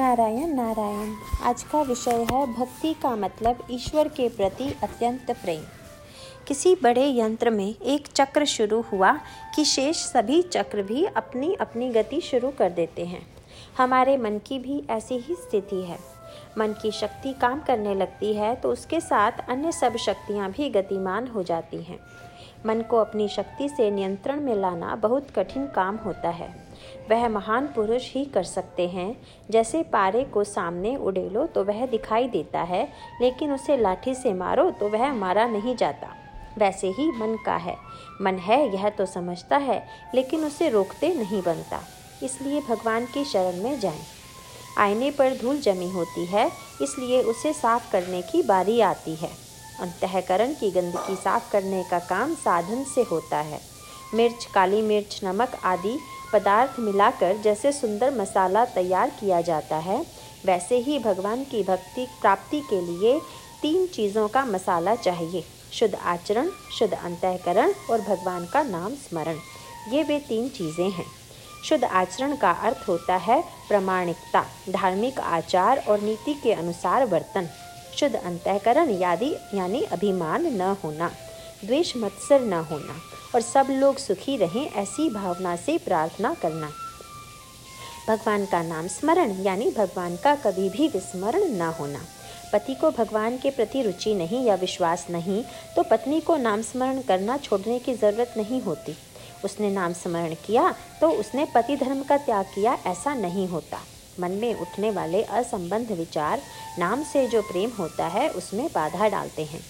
नारायण नारायण। आज का विषय है, भक्ति का मतलब ईश्वर के प्रति अत्यंत प्रेम। किसी बड़े यंत्र में एक चक्र शुरू हुआ कि शेष सभी चक्र भी अपनी अपनी गति शुरू कर देते हैं। हमारे मन की भी ऐसी ही स्थिति है। मन की शक्ति काम करने लगती है तो उसके साथ अन्य सब शक्तियाँ भी गतिमान हो जाती हैं। मन को अपनी शक्ति से नियंत्रण में लाना बहुत कठिन काम होता है। वह महान पुरुष ही कर सकते हैं। जैसे पारे को सामने उड़ेलो तो वह दिखाई देता है, लेकिन उसे लाठी से मारो तो वह मारा नहीं जाता। वैसे ही मन का है। मन है, यह तो समझता है, लेकिन उसे रोकते नहीं बनता। इसलिए भगवान की शरण में जाएँ। आईने पर धूल जमी होती है, इसलिए उसे साफ़ करने की बारी आती है। अंतकरण की गंदगी साफ़ करने का काम साधन से होता है। मिर्च, काली मिर्च, नमक आदि पदार्थ मिलाकर जैसे सुंदर मसाला तैयार किया जाता है, वैसे ही भगवान की भक्ति प्राप्ति के लिए तीन चीज़ों का मसाला चाहिए। शुद्ध आचरण, शुद्ध अंतकरण और भगवान का नाम स्मरण। ये वे तीन चीज़ें हैं। शुद्ध आचरण का अर्थ होता है प्रामाणिकता, धार्मिक आचार और नीति के अनुसार वर्तन। शुद्ध अंतकरण यादि, यानी अभिमान न होना, द्वेष मत्सर न होना। और सब लोग सुखी रहें ऐसी भावना से प्रार्थना करना। भगवान का नाम स्मरण, यानी भगवान का कभी भी विस्मरण न होना। पति को भगवान के प्रति रुचि नहीं या विश्वास नहीं तो पत्नी को नाम स्मरण करना छोड़ने की ज़रूरत नहीं होती। उसने नाम स्मरण किया तो उसने पति धर्म का त्याग किया, ऐसा नहीं होता। मन में उठने वाले असंबंध विचार, नाम से जो प्रेम होता है, उसमें बाधा डालते हैं।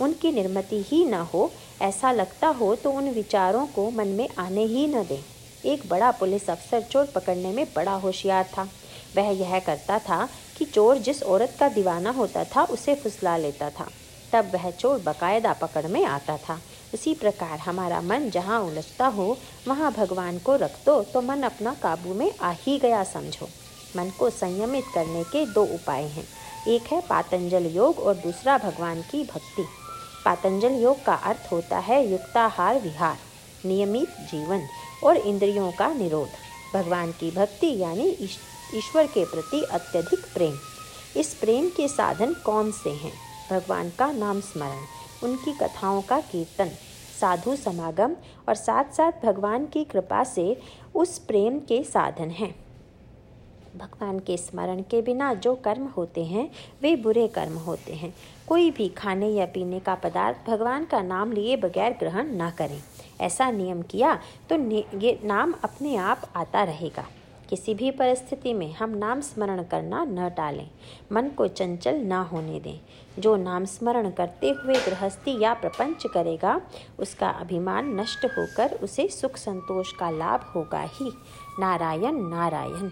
उनकी निर्मति ही न हो ऐसा लगता हो तो उन विचारों को मन में आने ही न दें। एक बड़ा पुलिस अफसर चोर पकड़ने में बड़ा होशियार था। वह यह करता था कि चोर जिस औरत का दीवाना होता था, उसे फुसला लेता था। तब वह चोर बकायदा पकड़ में आता था। उसी प्रकार हमारा मन जहाँ उलझता हो, वहाँ भगवान को रख दो तो मन अपना काबू में आ ही गया समझो। मन को संयमित करने के दो उपाय हैं। एक है पातंजल योग और दूसरा भगवान की भक्ति। पातंजल योग का अर्थ होता है युक्ताहार विहार, नियमित जीवन और इंद्रियों का निरोध। भगवान की भक्ति यानी ईश्वर के प्रति अत्यधिक प्रेम। इस प्रेम के साधन कौन से हैं? भगवान का नाम स्मरण, उनकी कथाओं का कीर्तन, साधु समागम और साथ साथ भगवान की कृपा से उस प्रेम के साधन हैं। भगवान के स्मरण के बिना जो कर्म होते हैं, वे बुरे कर्म होते हैं। कोई भी खाने या पीने का पदार्थ भगवान का नाम लिए बगैर ग्रहण ना करें। ऐसा नियम किया तो ये नाम अपने आप आता रहेगा। किसी भी परिस्थिति में हम नाम स्मरण करना न टालें। मन को चंचल न होने दें। जो नाम स्मरण करते हुए गृहस्थी या प्रपंच करेगा, उसका अभिमान नष्ट होकर उसे सुख संतोष का लाभ होगा ही। नारायण नारायण।